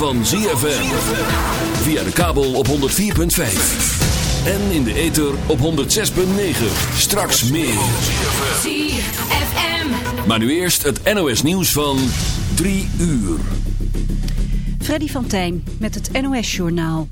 van ZFM. Via de kabel op 104.5. En in de ether op 106.9. Straks meer. ZFM. Maar nu eerst het NOS nieuws van 3 uur. Freddy van Tijn met het NOS-journaal.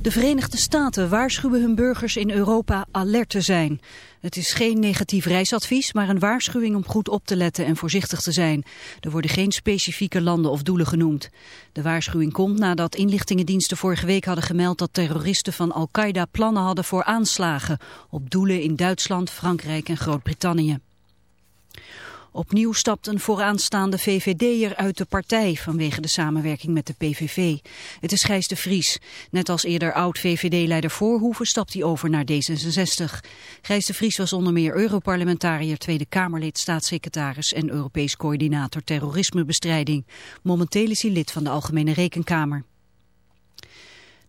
De Verenigde Staten waarschuwen hun burgers in Europa alert te zijn. Het is geen negatief reisadvies, maar een waarschuwing om goed op te letten en voorzichtig te zijn. Er worden geen specifieke landen of doelen genoemd. De waarschuwing komt nadat inlichtingendiensten vorige week hadden gemeld dat terroristen van Al-Qaeda plannen hadden voor aanslagen op doelen in Duitsland, Frankrijk en Groot-Brittannië. Opnieuw stapt een vooraanstaande VVD'er uit de partij vanwege de samenwerking met de PVV. Het is Gijs de Vries. Net als eerder oud-VVD-leider Voorhoeven stapt hij over naar D66. Gijs de Vries was onder meer Europarlementariër, Tweede Kamerlid, staatssecretaris en Europees coördinator terrorismebestrijding. Momenteel is hij lid van de Algemene Rekenkamer.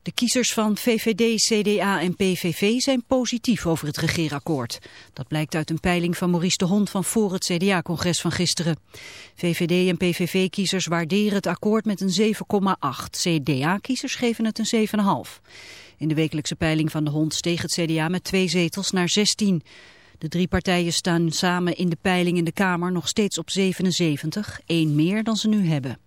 De kiezers van VVD, CDA en PVV zijn positief over het regeerakkoord. Dat blijkt uit een peiling van Maurice de Hond van voor het CDA-congres van gisteren. VVD en PVV-kiezers waarderen het akkoord met een 7,8. CDA-kiezers geven het een 7,5. In de wekelijkse peiling van de Hond steeg het CDA met twee zetels naar 16. De drie partijen staan samen in de peiling in de Kamer nog steeds op 77, één meer dan ze nu hebben.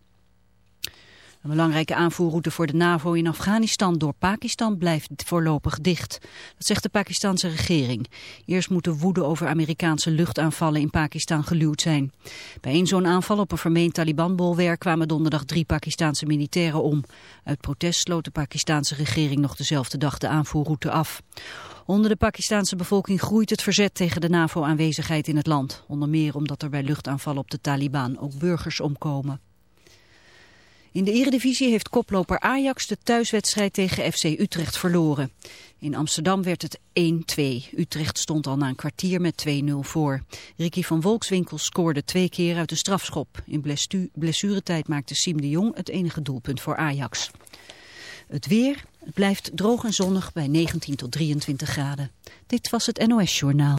Een belangrijke aanvoerroute voor de NAVO in Afghanistan door Pakistan blijft voorlopig dicht. Dat zegt de Pakistanse regering. Eerst moet de woede over Amerikaanse luchtaanvallen in Pakistan geluwd zijn. Bij een zo'n aanval op een vermeend Taliban-bolwerk kwamen donderdag drie Pakistanse militairen om. Uit protest sloot de Pakistanse regering nog dezelfde dag de aanvoerroute af. Onder de Pakistanse bevolking groeit het verzet tegen de NAVO-aanwezigheid in het land. Onder meer omdat er bij luchtaanvallen op de Taliban ook burgers omkomen. In de eredivisie heeft koploper Ajax de thuiswedstrijd tegen FC Utrecht verloren. In Amsterdam werd het 1-2. Utrecht stond al na een kwartier met 2-0 voor. Ricky van Volkswinkel scoorde twee keer uit de strafschop. In blessuretijd maakte Siem de Jong het enige doelpunt voor Ajax. Het weer, het blijft droog en zonnig bij 19 tot 23 graden. Dit was het NOS Journaal.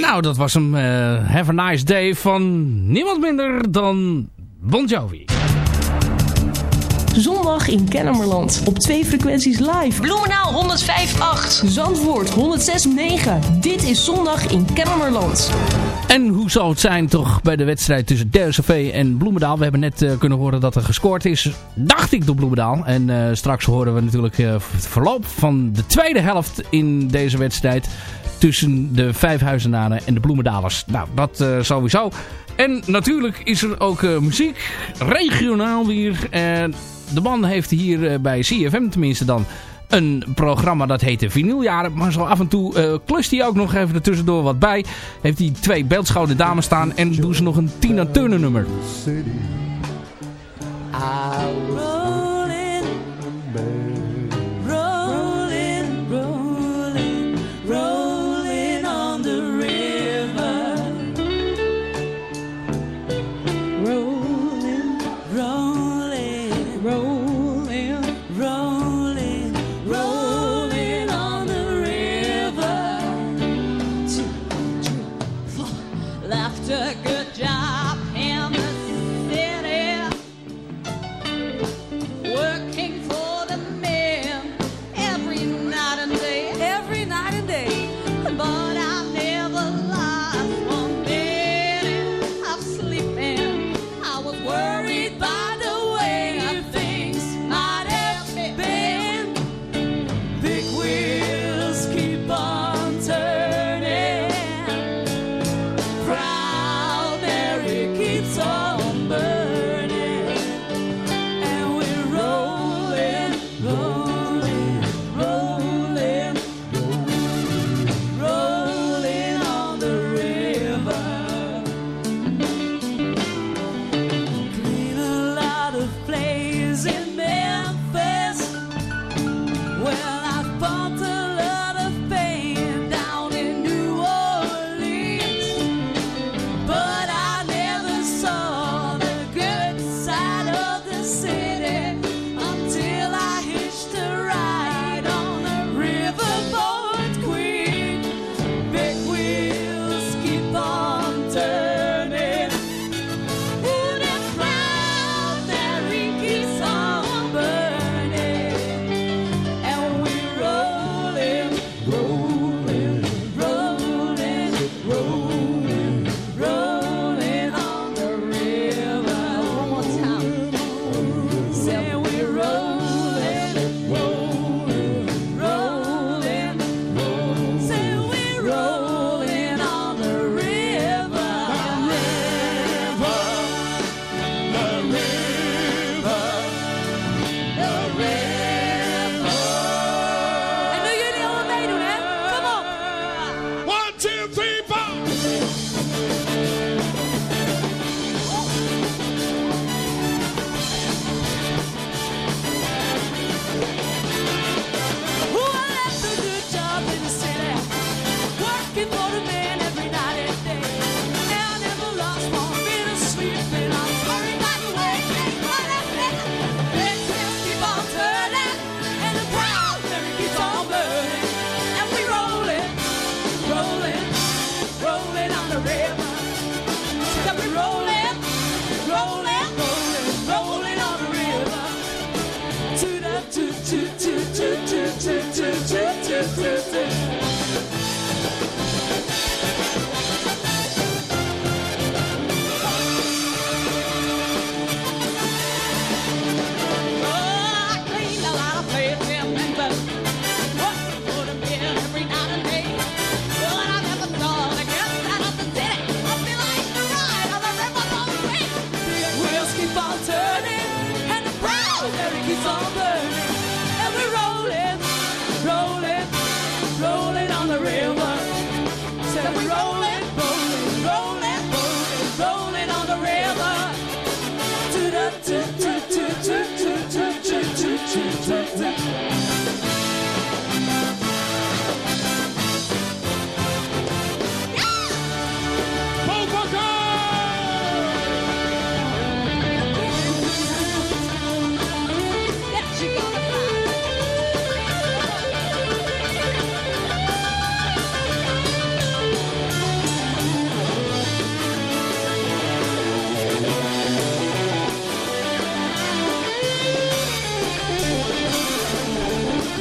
Nou, dat was hem. eh, Have a nice day van niemand minder dan Bon Jovi. Zondag in Kennemerland. Op twee frequenties live. Bloemenaal 105.8. Zandvoort 106.9. Dit is zondag in Kennemerland. Zou het zijn toch bij de wedstrijd tussen DSV en Bloemendaal? We hebben net eh, kunnen horen dat er gescoord is, dacht ik, door Bloemendaal. En eh, straks horen we natuurlijk eh, het verloop van de tweede helft in deze wedstrijd tussen de Vijfhuizenaren en de Bloemendalers. Nou, dat sowieso. En natuurlijk is er ook muziek, regionaal weer. En de man heeft hier bij CFM tenminste dan een programma dat heet de Vinyljaren. Maar zo af en toe eh, klust hij ook nog even er tussendoor wat bij. Heeft hij twee beeldschouwde dames staan en doen ze nog een Tina Turner nummer. Rolling, rolling on the river. Rolling, rolling, rolling, rolling on the river. To to to to to to to to to to.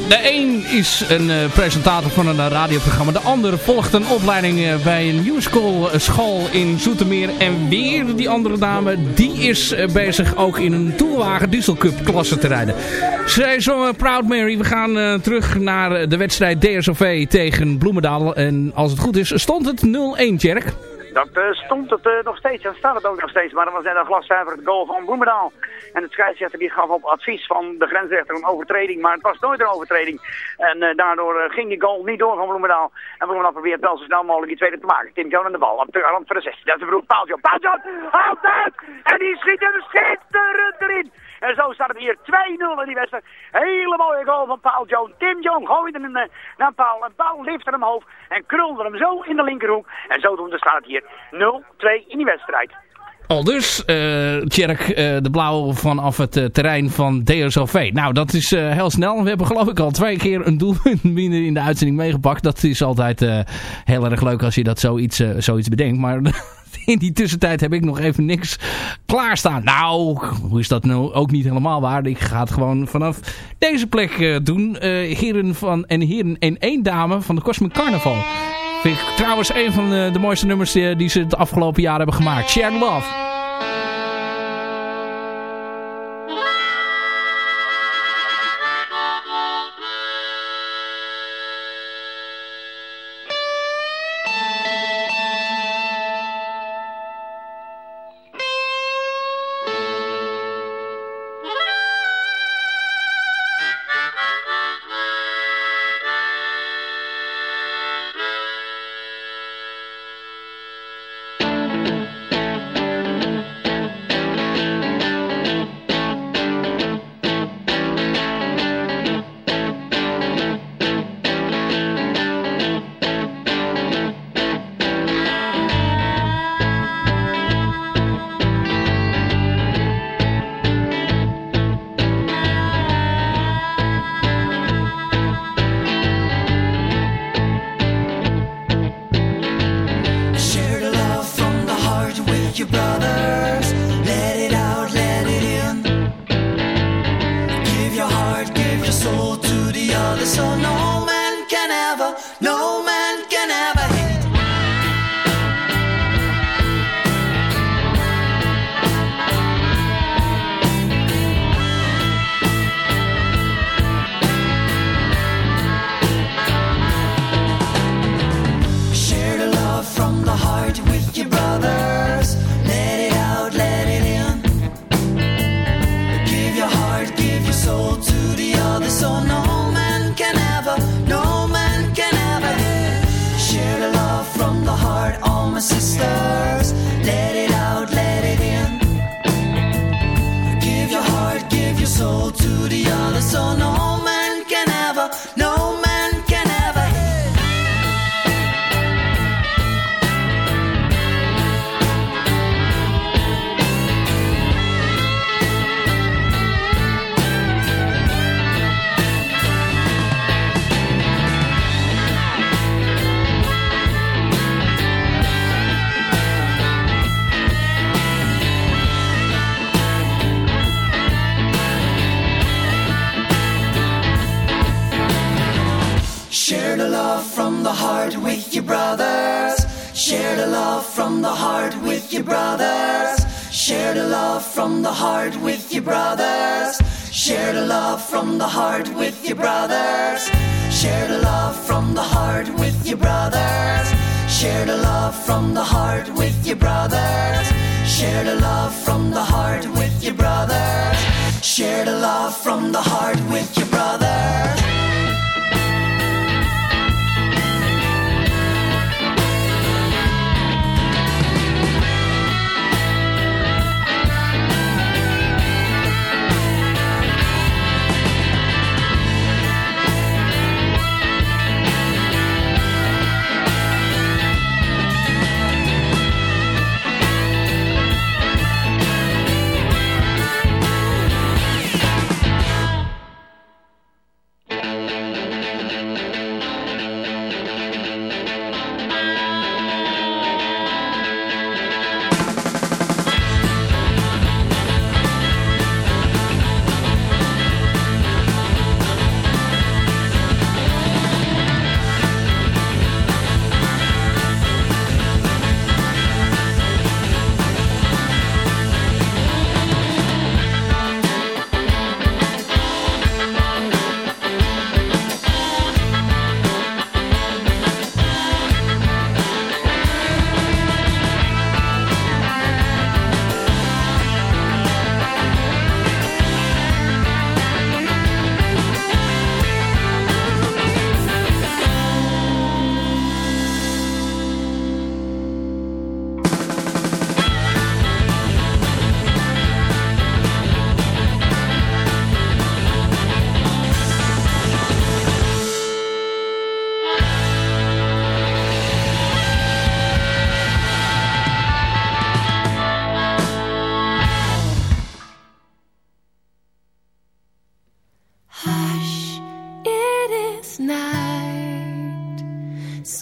De een is een eh, presentator van een radioprogramma. De ander volgt een opleiding eh, bij een musical eh, school in Zoetermeer. En weer die andere dame, die is bezig ook in een toelwagen Diesel Cup klasse te rijden. Zij zongen Proud Mary. We gaan terug naar de wedstrijd DSOV tegen Bloemendaal. En als het goed is, stond het 0-1, Tjerk. Dat eh, stond het eh, nog steeds en staat het ook nog steeds. Maar dat was net een het goal van Bloemendaal. En de scheidsrechter die gaf op advies van de grensrechter een overtreding. Maar het was nooit een overtreding. En eh, daardoor ging die goal niet door van Bloemendaal. En Bloemendaal probeert wel zo snel mogelijk die tweede te maken. Tim Jones aan de bal. Op de rand van de 16. Dat is de broer Paaltje. Paaltje haalt uit! En die schiet er schitterend erin. En zo staat het hier 2-0 in die wedstrijd. Hele mooie goal van Paul Jones. Tim Jones gooide hem eh, naar Paul. En Paul lifte hem hoog en krulde hem zo in de linkerhoek. En zodoende staat het hier 0-2 in die wedstrijd. Al dus, eh Tjerk, eh, de blauw vanaf het terrein van DSOV. Nou, dat is heel snel. We hebben geloof ik al twee keer een doelpunt minder in de uitzending meegepakt. Dat is altijd heel erg leuk als je dat zoiets, zoiets bedenkt. Maar in die tussentijd heb ik nog even niks klaarstaan. Nou, hoe is dat nou ook niet helemaal waar? Ik ga het gewoon vanaf deze plek eh, doen. Eh, heren van, en heren en één dame van de Cosmic Carnival. Vind ik trouwens een van de, de mooiste nummers die, ze het afgelopen jaar hebben gemaakt. Shared Love.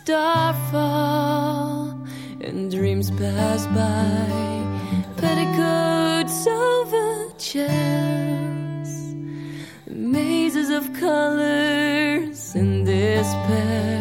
Starfall and dreams pass by. Petticoats over chairs, mazes of colors and despairs.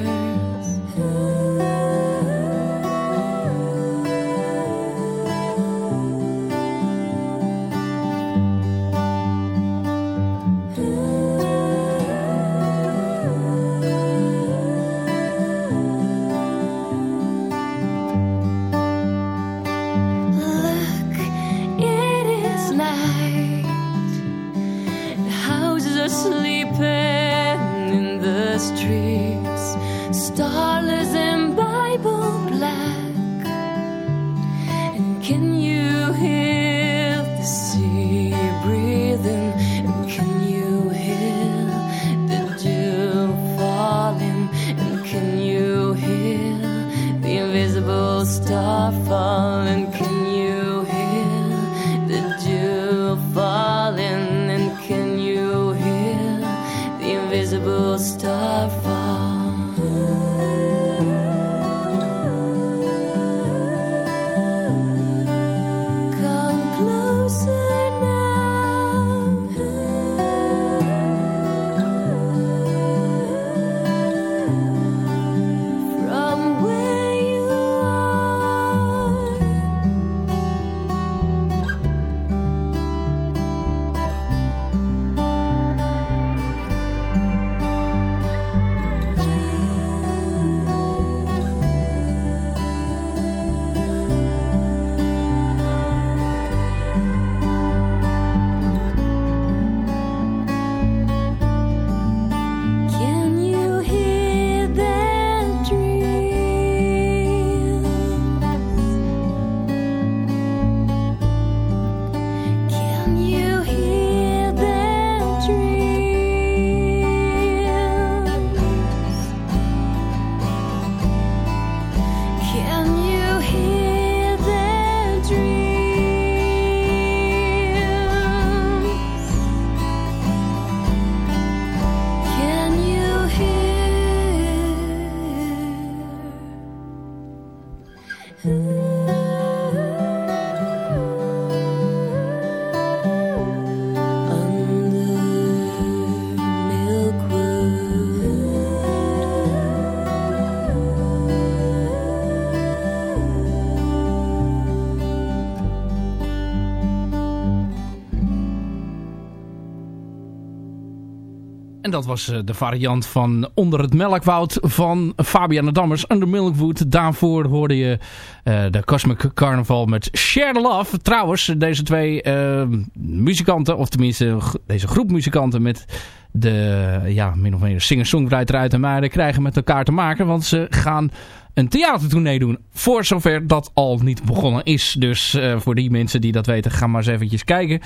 Dat was eh, de variant van Onder het Melkwoud van Fabian Dammers. Under Milkwood. Daarvoor hoorde je eh, de Cosmic Carnival met Share the Love. Trouwens, deze twee eh, muzikanten, of tenminste deze groep muzikanten met de ja, min of meer singer-songwriter uit de Muiden krijgen met elkaar te maken. Want ze gaan een theatertournee doen. Voor zover dat al niet begonnen is. Dus voor die mensen die dat weten, ga maar eens eventjes kijken.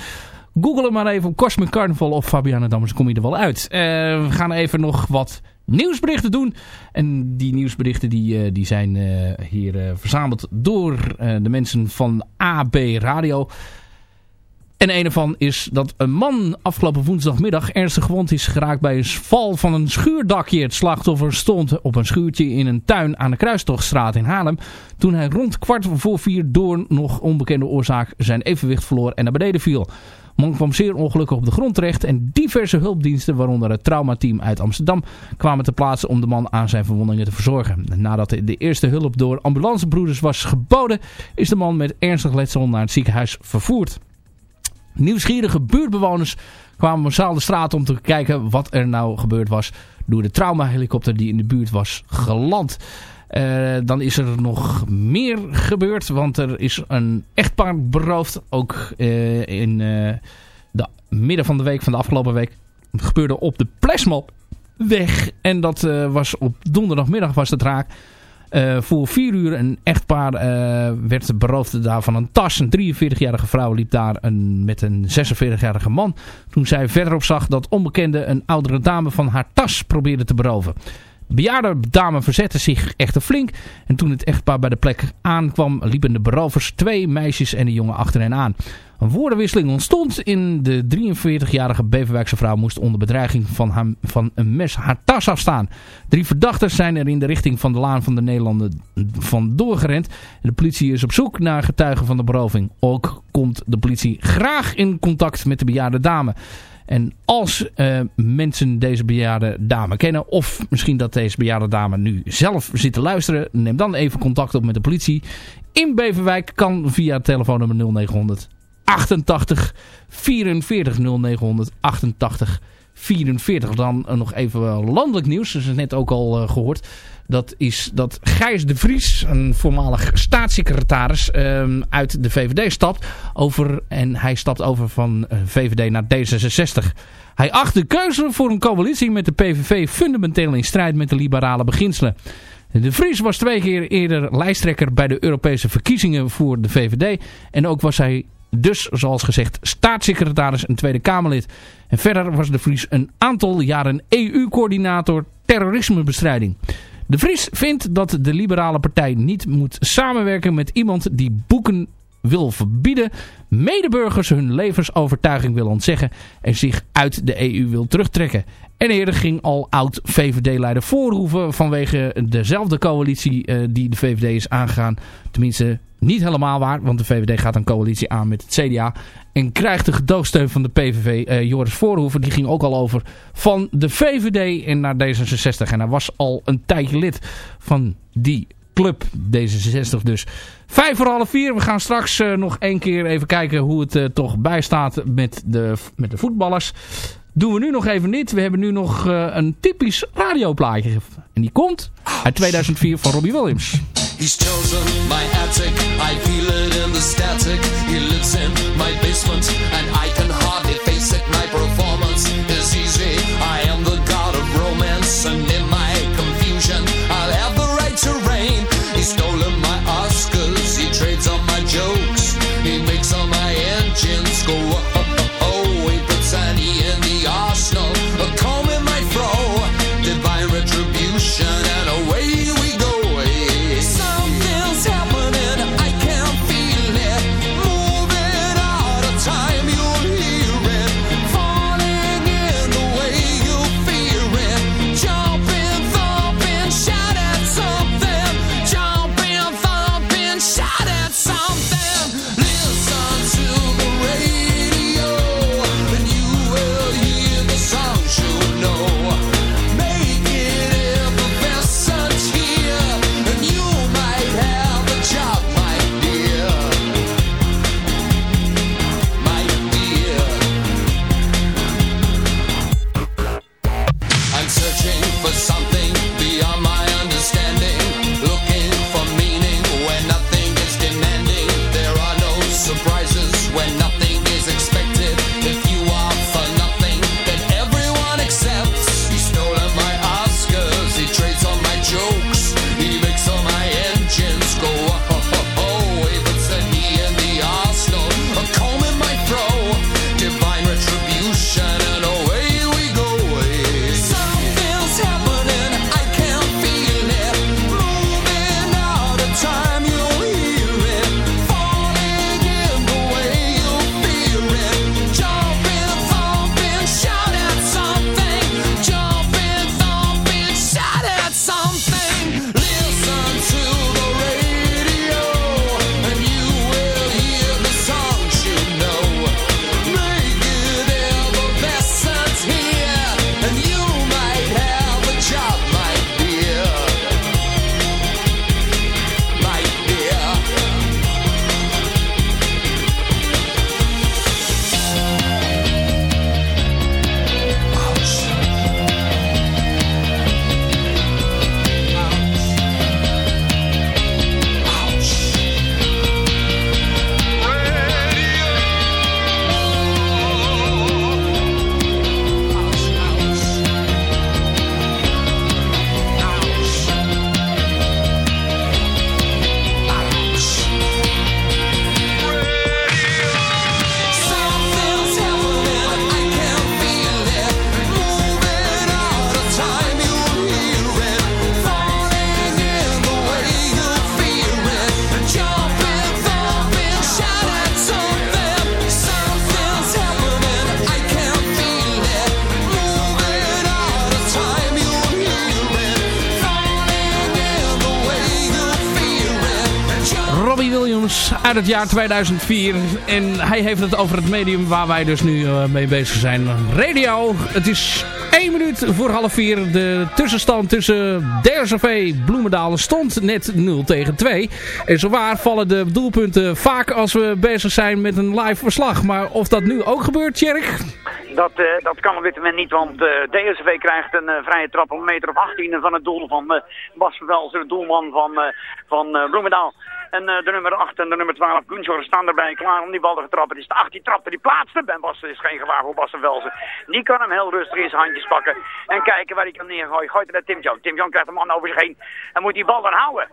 Google hem maar even op Cosmic Carnival of Fabiana Dammers, kom je er wel uit. Eh, we gaan even nog wat nieuwsberichten doen. En die nieuwsberichten die, eh, die zijn eh, hier verzameld door de mensen van AB Radio. En een ervan is dat een man afgelopen woensdagmiddag ernstig gewond is geraakt bij een val van een schuurdakje. Het slachtoffer stond op een schuurtje in een tuin aan de Kruistochtstraat in Haarlem. Toen hij rond kwart voor vier door nog onbekende oorzaak zijn evenwicht verloor en naar beneden viel. Man kwam zeer ongelukkig op de grond terecht en diverse hulpdiensten, waaronder het traumateam uit Amsterdam, kwamen te plaatsen om de man aan zijn verwondingen te verzorgen. Nadat de eerste hulp door ambulancebroeders was geboden, is de man met ernstig letsel naar het ziekenhuis vervoerd. Nieuwsgierige buurtbewoners kwamen massaal de straat om te kijken wat er nou gebeurd was door de traumahelikopter die in de buurt was geland. Eh, dan is er nog meer gebeurd, want er is een echtpaar beroofd. Ook eh, in eh, de midden van de week, van de afgelopen week. Gebeurde op de Plesmopweg. En dat was op donderdagmiddag was het raak. Voor vier uur een echtpaar werd beroofd daar van een tas. Een 43-jarige vrouw liep daar een, met een 46-jarige man. Toen zij verderop zag dat onbekende een oudere dame van haar tas probeerde te beroven. Bejaarde dame verzette zich echter flink. En toen het echtpaar bij de plek aankwam, liepen de berovers twee meisjes en een jongen achter hen aan. Een woordenwisseling ontstond in de 43-jarige Beverwijkse vrouw moest onder bedreiging van, haar, van een mes haar tas afstaan. Drie verdachten zijn er in de richting van de Laan van de Nederlanden vandoor gerend. De politie is op zoek naar getuigen van de beroving. Ook komt de politie graag in contact met de bejaarde dame. En als uh, mensen deze bejaarde dame kennen, of misschien dat deze bejaarde dame nu zelf zit te luisteren, neem dan even contact op met de politie. In Beverwijk kan via telefoonnummer 0900 88 44 0900 88 44. Dan nog even landelijk nieuws. Dat is net ook al uh, gehoord. Dat is dat Gijs de Vries, een voormalig staatssecretaris um, uit de VVD stapt. Over, en hij stapt over van VVD naar D66. Hij acht de keuze voor een coalitie met de PVV fundamenteel in strijd met de liberale beginselen. De Vries was twee keer eerder lijsttrekker bij de Europese verkiezingen voor de VVD. En ook was hij dus, zoals gezegd, staatssecretaris en Tweede Kamerlid. En verder was de Vries een aantal jaren EU-coördinator terrorismebestrijding. De Vries vindt dat de liberale partij niet moet samenwerken met iemand die boeken wil verbieden, medeburgers hun levensovertuiging wil ontzeggen en zich uit de EU wil terugtrekken. En eerder ging al oud-VVD-leider Voorhoeven vanwege dezelfde coalitie uh, die de VVD is aangegaan. Tenminste, niet helemaal waar, want de VVD gaat een coalitie aan met het CDA. En krijgt de gedoogsteun van de PVV. Uh, Joris Voorhoeven, die ging ook al over van de VVD en naar D66. En hij was al een tijdje lid van die club, D66 dus. Vijf voor half vier. We gaan straks uh, nog één keer even kijken hoe het uh, toch bijstaat met de, met de voetballers. Doen we nu nog even niet. We hebben nu nog uh, een typisch radioplaatje. En die komt uit 2004 van Robbie Williams. He's chosen my attic, I feel it in the static. He lives in my basement, and I can hardly uit het jaar 2004. En hij heeft het over het medium waar wij dus nu eh, mee bezig zijn. Radio. Het is 1 minuut voor half 4. De tussenstand tussen DRZV Bloemendaal stond net 0 tegen 2. En zowaar vallen de doelpunten vaak als we bezig zijn met een live verslag. Maar of dat nu ook gebeurt, Tjerk? Dat, eh, dat kan op dit moment niet, want eh DSV krijgt een vrije trap op een meter of 18 van het doel van eh, Bas de doelman van, van Bloemendaal. En eh, de nummer 8 en de nummer 12, Gunsjor, staan erbij klaar om die bal te trappen. Het is de 8 die trapte, die plaatste. Ben Bas is geen gevaar voor Bas Vervelsen. Die kan hem heel rustig in zijn handjes pakken en kijken waar hij kan neergooien. Gooit er naar Tim John. Tim John krijgt een man over zich heen en moet die bal dan houden.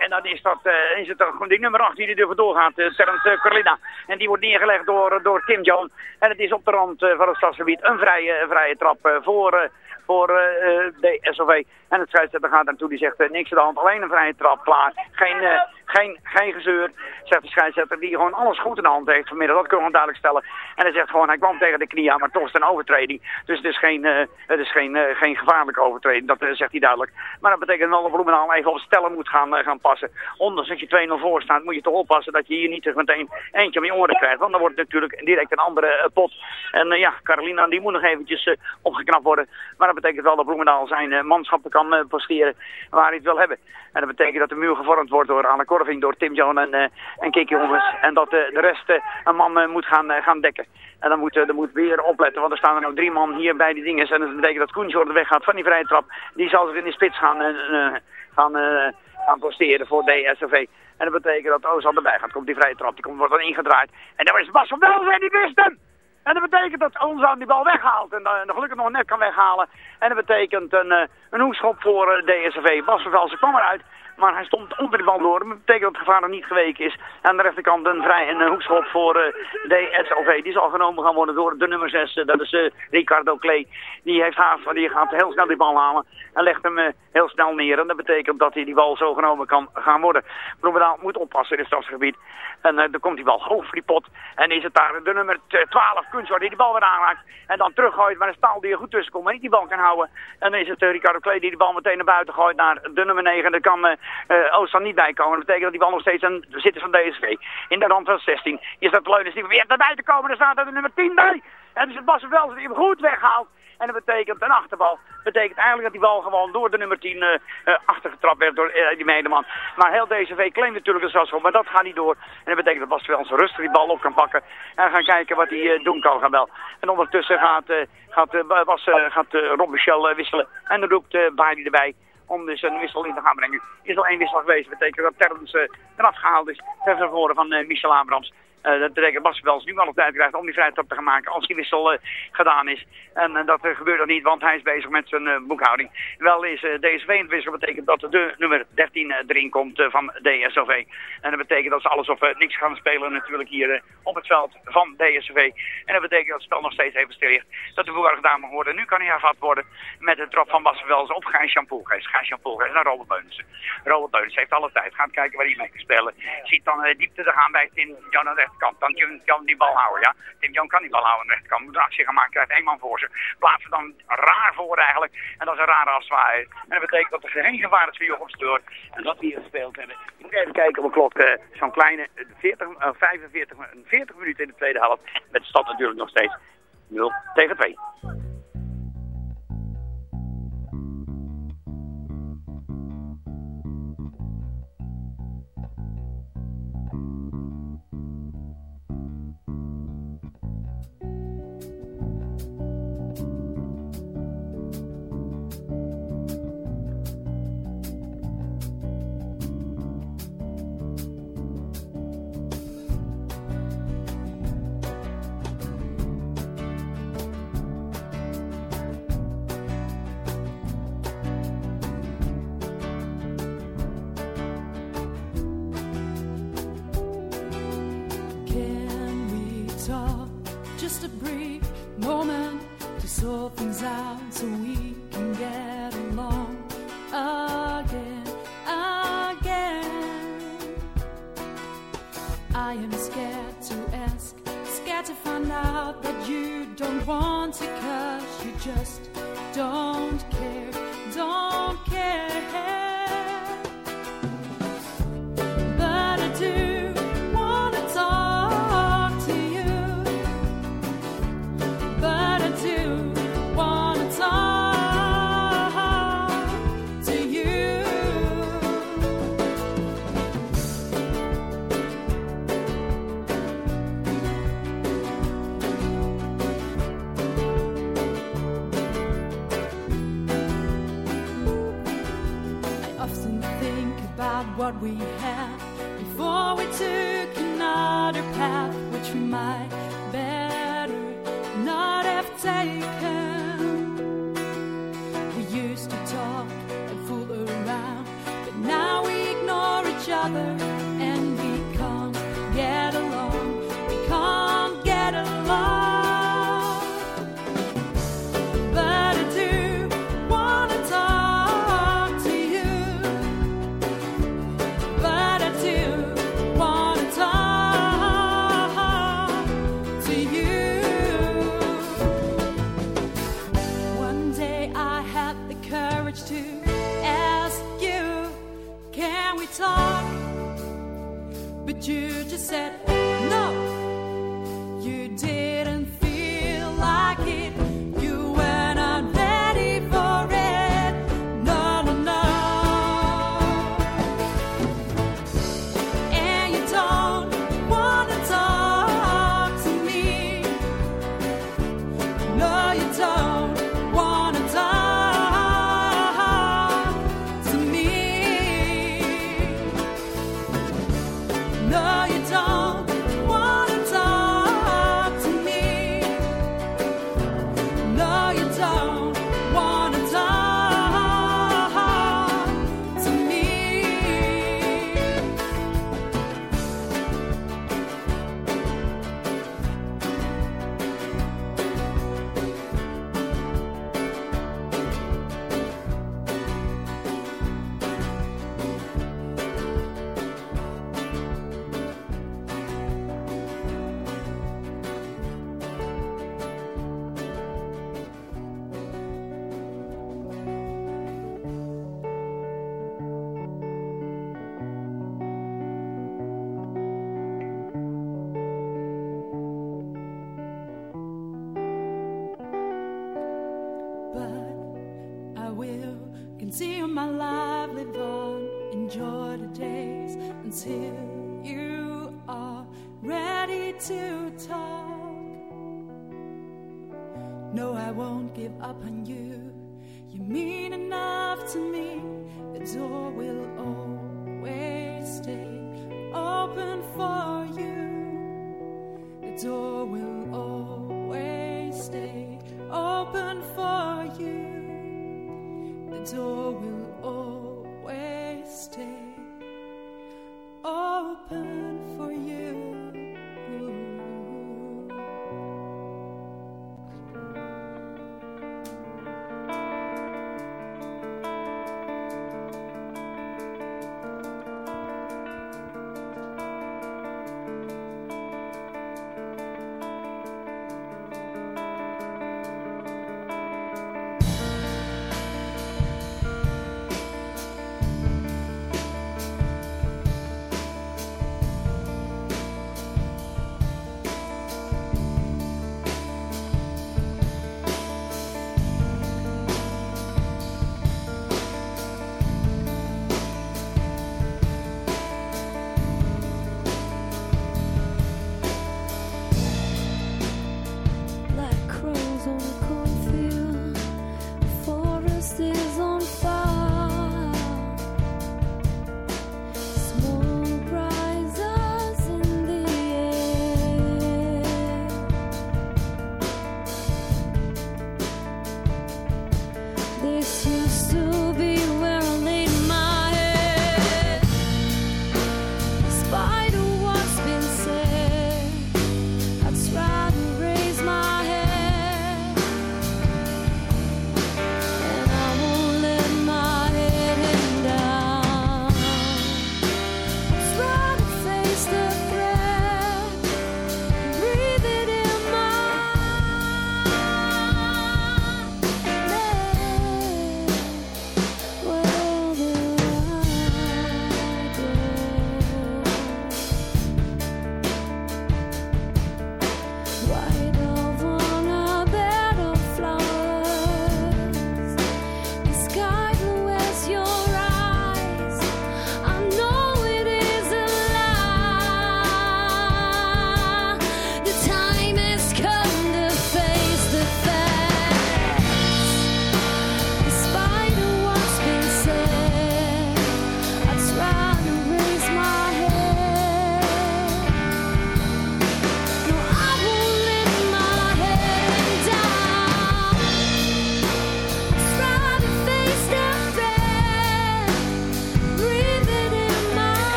En dan is, dat, eh, is het gewoon die nummer 8 die er vandoor gaat, uh, Terence uh, Carlina. En die wordt neergelegd door, door Tim John. En het is op de rand eh, van het stadsgebied een vrije, een vrije trap eh, voor, eh, voor eh, eh, de SOV. En het scheidsrechter gaat naartoe, die zegt eh, niks aan de hand, alleen een vrije trap, klaar. Geen, eh, geen, geen gezeur, zegt de scheidsrechter, die gewoon alles goed in de hand heeft vanmiddag. Dat kunnen we duidelijk stellen. En hij zegt gewoon, hij kwam tegen de knie aan, maar toch is het een overtreding. Dus het is geen, eh, het is geen, eh, geen gevaarlijke overtreding, dat eh, zegt hij duidelijk. Maar dat betekent dat Bloemendaal even op stellen moet gaan, gaan passen. Ondanks dat je 2-0 voor staat, moet je toch oppassen dat je hier niet meteen eentje om je oren krijgt. Want dan wordt het natuurlijk direct een andere pot. En ja, Carolina die moet nog eventjes opgeknapt worden. Maar dat betekent wel dat Bloemendaal zijn manschappen kan posteren waar hij het wil hebben. En dat betekent dat de muur gevormd wordt door Anne Door Tim John en, eh en Kiki. En dat eh, de rest eh, een man moet gaan, gaan dekken. En dan moet, dan moet weer opletten, want er staan er nou drie man hier bij die dingen. En dat betekent dat Koensjord de weg gaat van die vrije trap. Die zal zich in de spits gaan, gaan, gaan posteren voor DSV. En dat betekent dat Ozan erbij gaat. Komt die vrije trap, die komt, wordt dan ingedraaid. En daar is Bas van Welzen en die wist! En dat betekent dat Ozan die bal weghaalt en dan gelukkig nog net kan weghalen. En dat betekent een, een hoekschop voor DSV. Bas van Velsen kwam eruit. Maar hij stond onder de bal door. Dat betekent dat het gevaar nog niet geweken is. Aan de rechterkant een vrij een eh, hoekschop voor eh DSLV. Die zal genomen gaan worden door de nummer 6. dat is eh, Ricardo Klee. Die, heeft haast, die gaat heel snel die bal halen. En legt hem eh, heel snel neer. En dat betekent dat hij die bal zo genomen kan gaan worden. Bloemendaal moet oppassen in het stadsgebied. En eh, dan komt die bal hoog voor die pot. En is het daar de nummer 12 Kunstwaard die die bal weer aanraakt. En dan teruggooit. Maar een staal die goed tussen komt. Maar niet die bal kan houden. En dan is het eh, Ricardo Klee die die bal meteen naar buiten gooit naar de nummer 9. En daar kan eh eh, Oostan niet bij komen. Dat betekent dat die bal nog steeds aan de van DSV. In de rand van 16. Is dat Leunens die probeert erbij te komen. Er staat er de nummer 10 bij. En dus het die hem goed weghaalt. En dat betekent een achterbal. Dat betekent eigenlijk dat die bal gewoon door de nummer 10 eh eh, achtergetrapt werd door eh, die medeman. Maar heel DCV claimt natuurlijk een strafschop, maar dat gaat niet door. En dat betekent dat Bas Velsen rustig die bal op kan pakken. En gaan kijken wat hij doen kan gaan wel. En ondertussen gaat, gaat, Bas, gaat Rob Michel wisselen. En dan roept uh, Bari erbij om dus een wissel in te gaan brengen. Is al één wissel geweest. Dat betekent dat Terrence eh, eraf gehaald is. Ter vervoren van Michel Abrams. Eh, dat betekent dat Bas nu wel op tijd krijgt om die vrije trap te gaan maken als die wissel eh, gedaan is. En eh, dat gebeurt nog niet, want hij is bezig met zijn boekhouding. Wel is DSV in het wissel, betekent dat de nummer 13 eh, erin komt van DSOV. En dat betekent dat ze alles of niks gaan spelen natuurlijk hier op het veld van DSV. En dat betekent dat het spel nog steeds even stil ligt. Dat de voetbal gedaan mag worden. Nu kan hij hervat worden met de trap van Bas Wels op Gijs Jan Poelgeest. Gijs Jan Poelgeest naar Robert Beunissen. Robert Beunissen heeft alle tijd. Gaat kijken waar hij mee kan spelen. Ziet dan diepte te gaan bij aan de rechterkant. Dan Tim Jan die bal houden, ja. Tim Jan kan die bal houden aan de. Moet een actie gaan krijgt één man voor zich. Plaatsen dan raar voor eigenlijk. En dat is een rare afzwaaier. En dat betekent dat er geen gevaar is voor Jochem. En dat we hier gespeeld hebben. Ik moet even kijken op de klok. eh, Zo'n kleine eh, 40, eh, 45, eh, 40 minuten in de tweede helft. Met de stand natuurlijk nog steeds 0 tegen 2.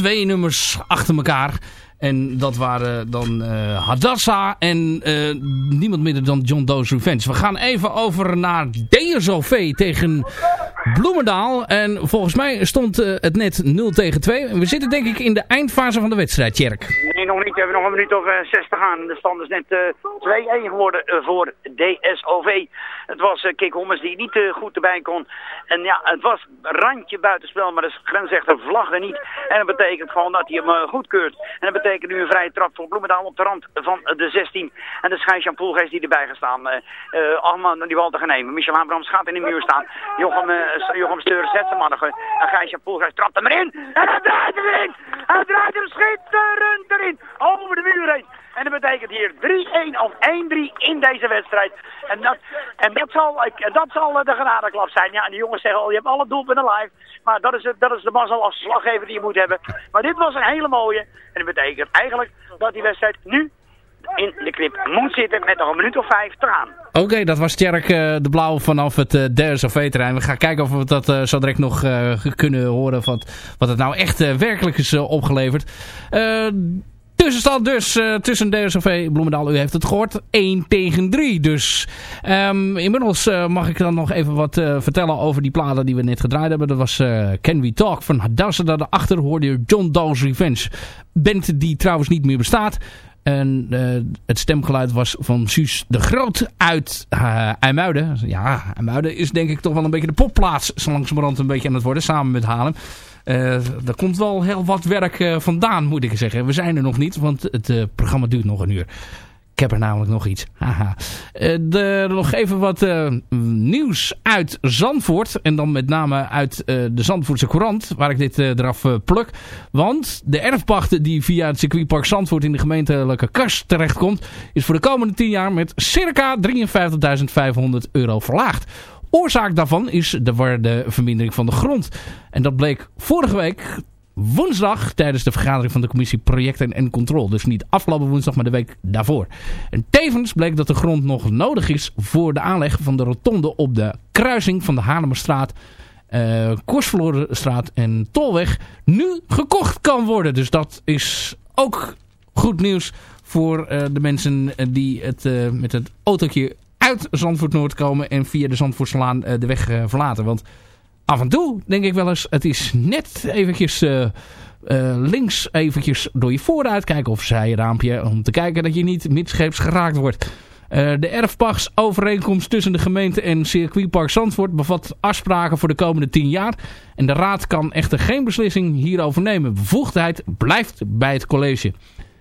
Twee nummers achter elkaar. En dat waren dan eh Hadassa en eh, niemand minder dan John Doe's Revenge. We gaan even over naar DSOV tegen Bloemendaal. En volgens mij stond eh, het net 0 tegen 2. We zitten denk ik in de eindfase van de wedstrijd, Tjerk. Nog niet. We hebben nog een minuut of eh, zes te gaan. De stand is net eh 2-1 geworden eh, voor DSOV. Het was eh, Kik Hommers die niet goed erbij kon. En ja, het was randje buitenspel, maar de grensrechter vlagde niet. En dat betekent gewoon dat hij hem goedkeurt. En dat betekent nu een vrije trap voor Bloemendaal op de rand van de 16. En de scheidsjan Poelgeest die erbij gaat staan. eh, allemaal die bal te gaan nemen. Michel Abrams gaat in de muur staan. Jochem, Steur zet hem aan En Gijsjan Poelgeest trapt hem erin. En hij draait hem erin. Hij draait hem schitterend erin. Over de muur heen. En dat betekent hier 3-1 of 1-3 in deze wedstrijd. En dat, en dat zal, dat zal eh, de genadeklap zijn. Ja, en die jongens zeggen al, je hebt alle doelpunten live. Maar dat is, het- dat is de mazzel als slaggever die je moet hebben. Maar dit was een hele mooie. En dat betekent eigenlijk dat die wedstrijd nu in de clip moet zitten met nog een minuut of vijf te gaan. Oké, dat was Tjerk eh, de Blauw vanaf het uh, DSOV-terrein. We gaan kijken of we dat eh, zo direct nog eh, kunnen horen. Wat, wat het nou echt eh, werkelijk is eh, opgeleverd. Tussenstand dus eh, tussen DSOV Bloemendaal. U heeft het gehoord. 1 tegen 3. Dus ehm, inmiddels eh, mag ik dan nog even wat eh, vertellen over die platen die we net gedraaid hebben. Dat was Can We Talk van Hadassah. Daarachter hoorde je John Doe's Revenge. Band die trouwens niet meer bestaat. En het stemgeluid was van Suus de Groot uit uh, IJmuiden. Ja, IJmuiden is denk ik toch wel een beetje de popplaats. Zo langzamerhand een beetje aan het worden. Samen met Haarlem. Uh, er komt wel heel wat werk uh, vandaan, moet ik zeggen. We zijn er nog niet, want het uh, programma duurt nog een uur. Ik heb er namelijk nog iets. Haha. Nog even wat nieuws uit Zandvoort. En dan met name uit de Zandvoortse Courant, waar ik dit eraf pluk. Want de erfpacht die via het circuitpark Zandvoort in de gemeentelijke kas terechtkomt... is voor de komende 10 jaar met circa 53.500 euro verlaagd. Oorzaak daarvan is de waarde vermindering van de grond. En dat bleek vorige week woensdag tijdens de vergadering van de commissie Projecten en Controle. Dus niet afgelopen woensdag, maar de week daarvoor. En tevens bleek dat de grond nog nodig is voor de aanleg van de rotonde op de kruising van de Haarlemmerstraat, uh, Korsverlorenstraat en Tolweg nu gekocht kan worden. Dus dat is ook goed nieuws voor uh, de mensen die het met het autootje uit Zandvoort Noord komen en via de Zandvoortslaan uh, de weg uh, verlaten. Want af en toe denk ik wel eens, het is net eventjes uh, links eventjes door je vooruit kijken of zijraampje om te kijken dat je niet midscheeps geraakt wordt. de erfpachtsovereenkomst tussen de gemeente en circuitpark Zandvoort bevat afspraken voor de komende 10 jaar. En de raad kan echter geen beslissing hierover nemen. Bevoegdheid blijft bij het college.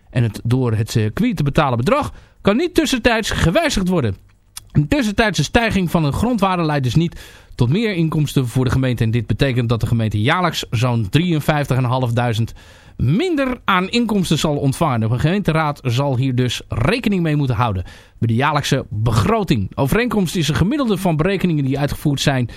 En het door het circuit te betalen bedrag kan niet tussentijds gewijzigd worden. Een tussentijdse stijging van de grondwaarde leidt dus niet tot meer inkomsten voor de gemeente. En dit betekent dat de gemeente jaarlijks zo'n 53.500 minder aan inkomsten zal ontvangen. De gemeenteraad zal hier dus rekening mee moeten houden bij de jaarlijkse begroting. Overeenkomst is een gemiddelde van berekeningen die uitgevoerd zijn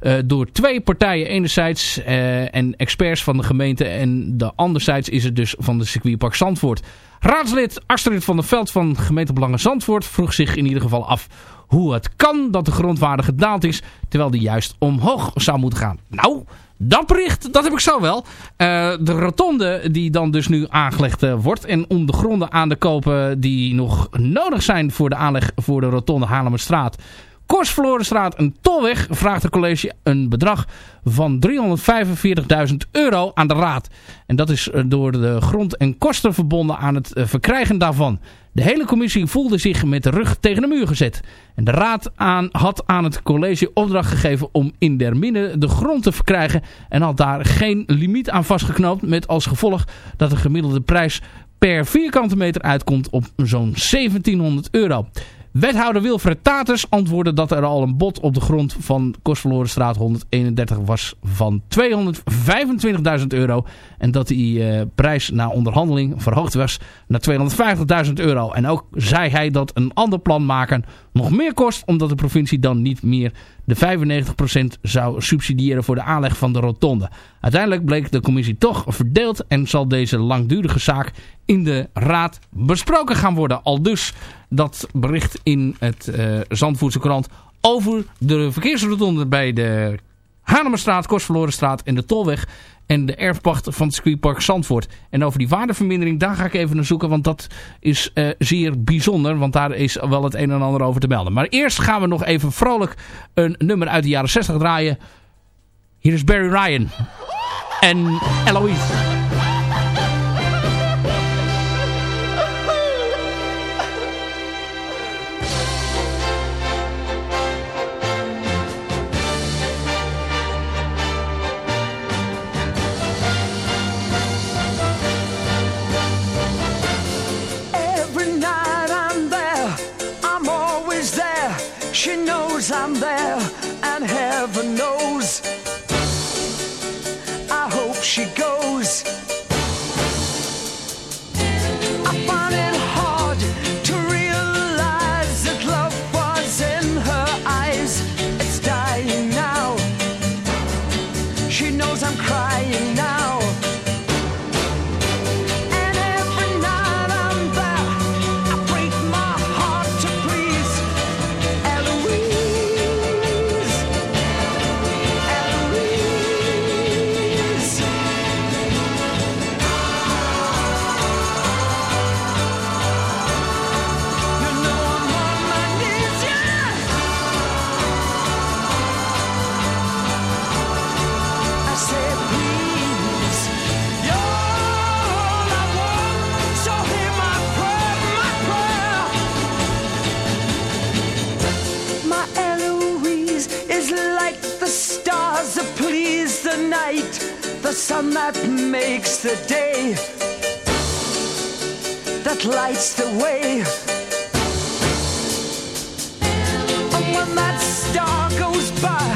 uh, door twee partijen. Enerzijds uh, en experts van de gemeente en de anderzijds is het dus van de circuitpark Zandvoort. Raadslid Astrid van der Veld van gemeente Belangen Zandvoort vroeg zich in ieder geval af hoe het kan dat de grondwaarde gedaald is, terwijl die juist omhoog zou moeten gaan. Nou, dat bericht, dat heb ik zo wel. Uh, de rotonde die dan dus nu aangelegd uh, wordt en om de gronden aan te kopen die nog nodig zijn voor de aanleg voor de rotonde Haarlemmerstraat, Korsverlorenstraat en Tolweg vraagt het college een bedrag van 345.000 euro aan de raad. En dat is door de grond en kosten verbonden aan het verkrijgen daarvan. De hele commissie voelde zich met de rug tegen de muur gezet. En de raad aan, had aan het college opdracht gegeven om in der minne de grond te verkrijgen. En had daar geen limiet aan vastgeknoopt. Met als gevolg dat de gemiddelde prijs per vierkante meter uitkomt op zo'n 1700 euro. Wethouder Wilfred Taters antwoordde dat er al een bod op de grond van Kostverlorenstraat 131 was van 225.000 euro. En dat die uh, prijs na onderhandeling verhoogd was naar 250.000 euro. En ook zei hij dat een ander plan maken nog meer kost. Omdat de provincie dan niet meer de 95% zou subsidiëren voor de aanleg van de rotonde. Uiteindelijk bleek de commissie toch verdeeld en zal deze langdurige zaak in de raad besproken gaan worden. Al dus dat bericht in het uh, Zandvoortse krant over de verkeersrotonde bij de Hanemerstraat, Kostverlorenstraat en de Tolweg en de erfpacht van het circuitpark Zandvoort. En over die waardevermindering, daar ga ik even naar zoeken, want dat is eh, zeer bijzonder, want daar is wel het een en ander over te melden. Maar eerst gaan we nog even vrolijk een nummer uit de jaren 60 draaien. Hier is Barry Ryan en Eloise. the sun that makes the day, that lights the way. And when that star goes by,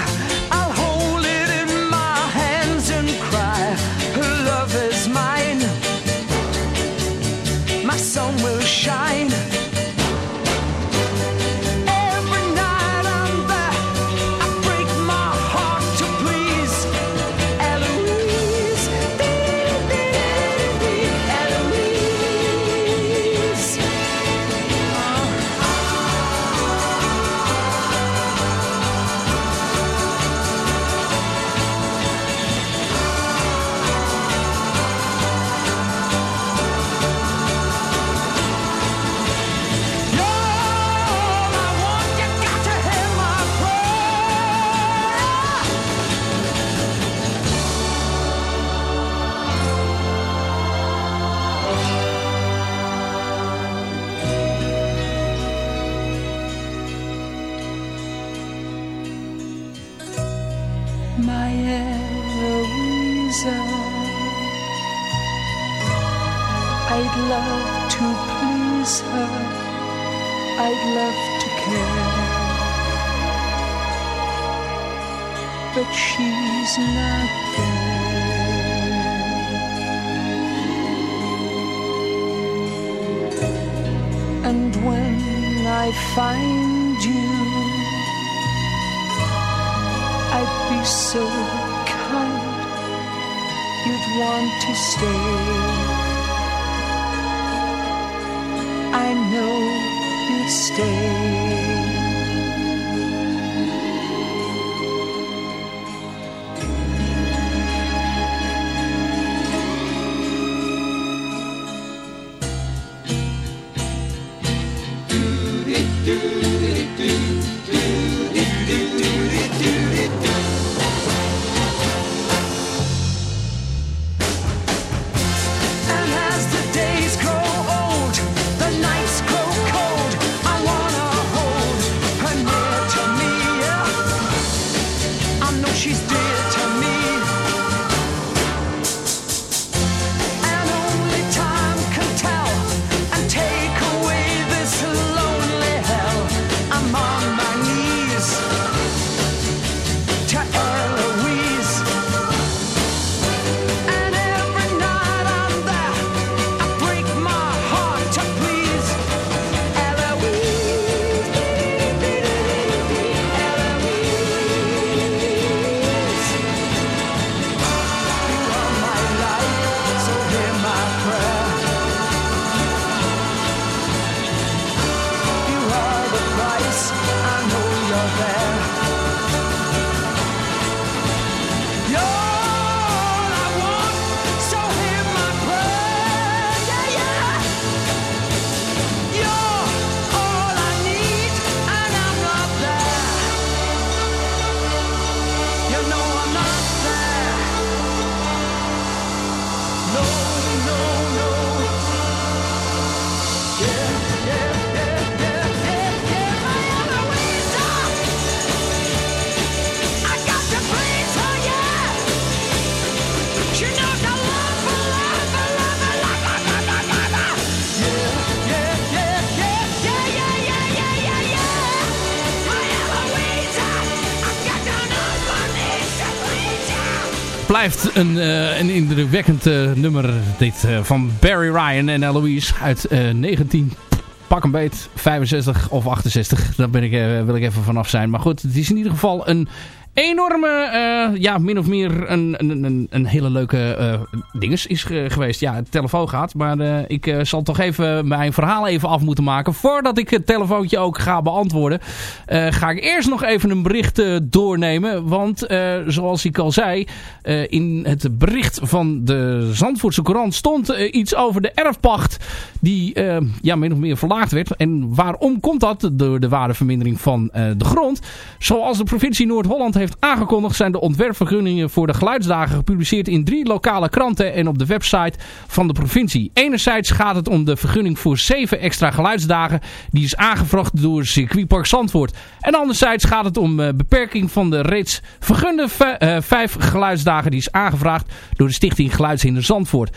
I know you'd stay. Blijft een, eh, een indrukwekkend eh, nummer dit eh, van Barry Ryan en Eloise uit eh, 19 pak een beet 65 of 68. Daar ben ik, wil ik even vanaf zijn. Maar goed, het is in ieder geval een enorme, eh, ja, min of meer een, een, een, hele leuke eh dinges is ge- geweest. Ja, het telefoon gaat, maar eh, ik zal toch even mijn verhaal even af moeten maken. Voordat ik het telefoontje ook ga beantwoorden, ga ik eerst nog even een bericht doornemen. Want zoals ik al zei, in het bericht van de Zandvoortse Courant stond iets over de erfpacht die ja, min of meer verlaagd werd. En waarom komt dat? Door de waardevermindering van de grond. Zoals de provincie Noord-Holland heeft aangekondigd zijn de ontwerpvergunningen voor de geluidsdagen gepubliceerd in drie lokale kranten en op de website van de provincie. Enerzijds gaat het om de vergunning voor zeven extra geluidsdagen die is aangevraagd door circuitpark Zandvoort. En anderzijds gaat het om eh, beperking van de reeds vergunde eh, vijf geluidsdagen die is aangevraagd door de stichting Geluidshinder Zandvoort.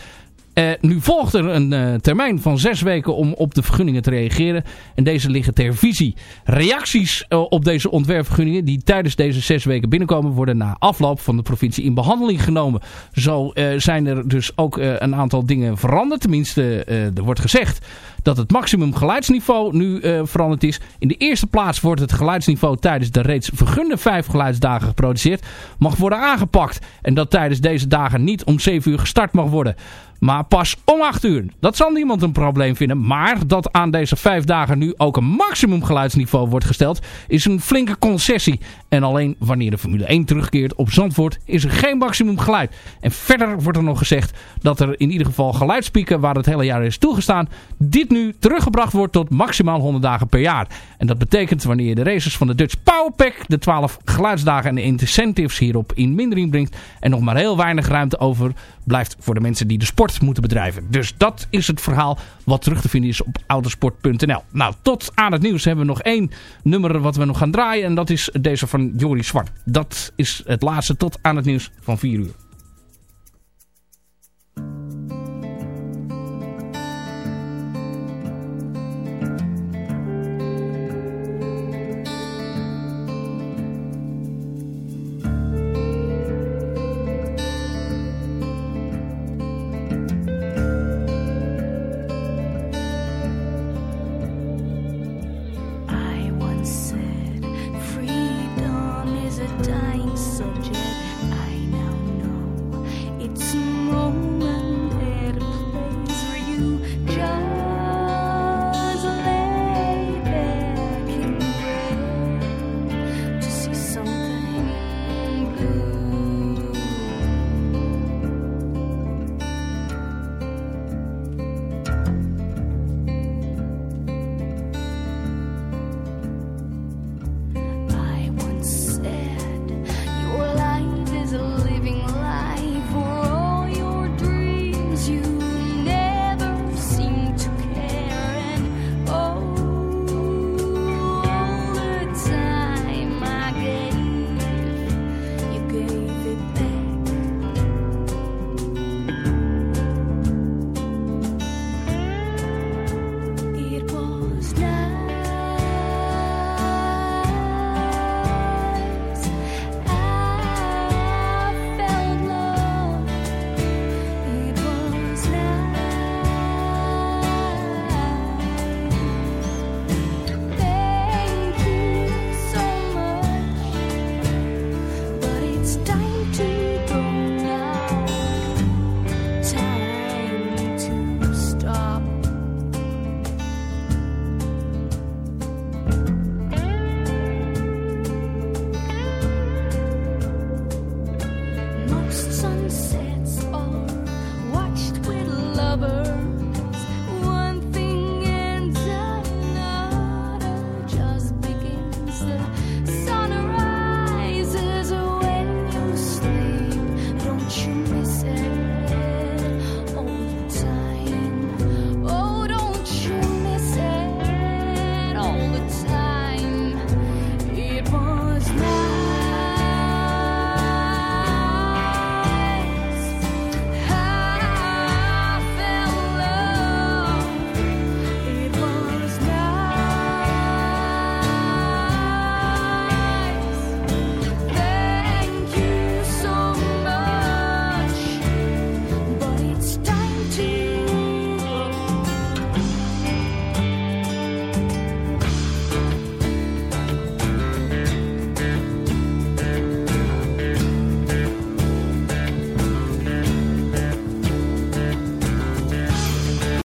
Eh, nu volgt er een eh, termijn van zes weken om op de vergunningen te reageren. En deze liggen ter visie. Reacties eh, op deze ontwerpvergunningen die tijdens deze zes weken binnenkomen... worden na afloop van de provincie in behandeling genomen. Zo zijn er dus ook een aantal dingen veranderd. Tenminste, er wordt gezegd dat het maximum geluidsniveau nu veranderd is. In de eerste plaats wordt het geluidsniveau tijdens de reeds vergunde vijf geluidsdagen geproduceerd. Mag worden aangepakt. En dat tijdens deze dagen niet om 7 uur gestart mag worden. Maar pas om 8 uur. Dat zal niemand een probleem vinden. Maar dat aan deze vijf dagen nu ook een maximum geluidsniveau wordt gesteld... is een flinke concessie. En alleen wanneer de Formule 1 terugkeert op Zandvoort... is er geen maximum geluid. En verder wordt er nog gezegd dat er in ieder geval geluidspieken... waar het hele jaar is toegestaan... dit nu teruggebracht wordt tot maximaal 100 dagen per jaar. En dat betekent wanneer de races van de Dutch Powerpack... de 12 geluidsdagen en de incentives hierop in mindering brengt... en nog maar heel weinig ruimte over blijft voor de mensen die de sport moeten bedrijven. Dus dat is het verhaal wat terug te vinden is op autosport.nl. Nou, tot aan het nieuws hebben we nog één nummer wat we nog gaan draaien. En dat is deze van Joris Zwart. Dat is het laatste tot aan het nieuws van 4 uur.